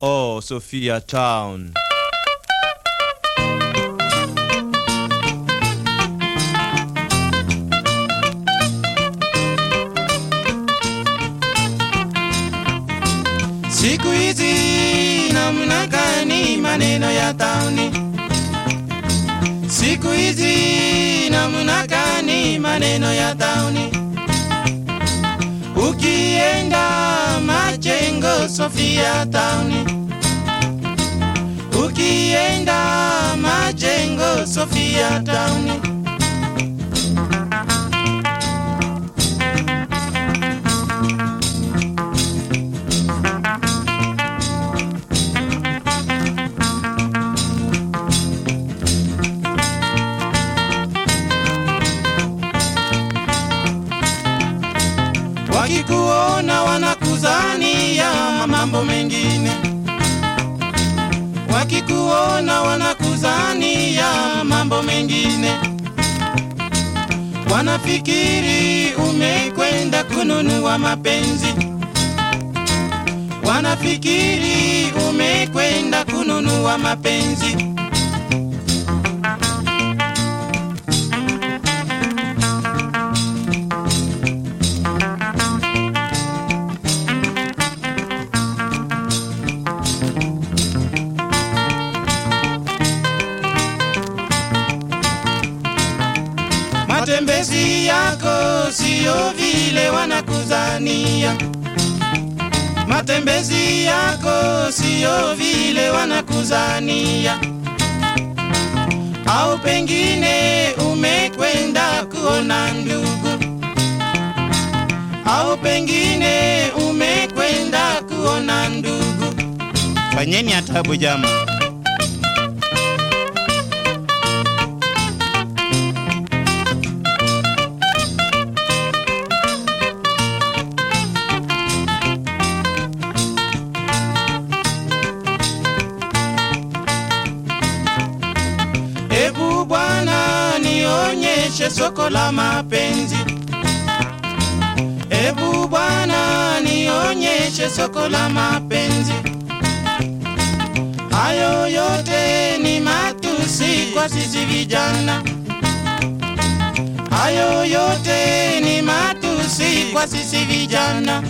Oh, Sophia Town. Siku hizi namna gani maneno ya tauni? Siku hizi namna gani maneno ya tauni? Sofia Town. ukienda majengo Sofia Town. wakikuona mambo mengine, wakikuona wanakuzania mambo mengine, wanafikiri umekwenda kununua mapenzi, wanafikiri umekwenda kununua mapenzi. Matembezi yako sio vile wanakuzania, matembezi yako sio vile wanakuzania, au pengine umekwenda kuona ndugu, au pengine umekwenda kuona ndugu. Fanyeni hatabu jama. Ebu Bwana nionyeshe soko la mapenzi. Ebu Bwana nionyeshe soko la mapenzi. Hayo yote ni matusi kwa sisi vijana. Hayo yote ni matusi kwa sisi vijana.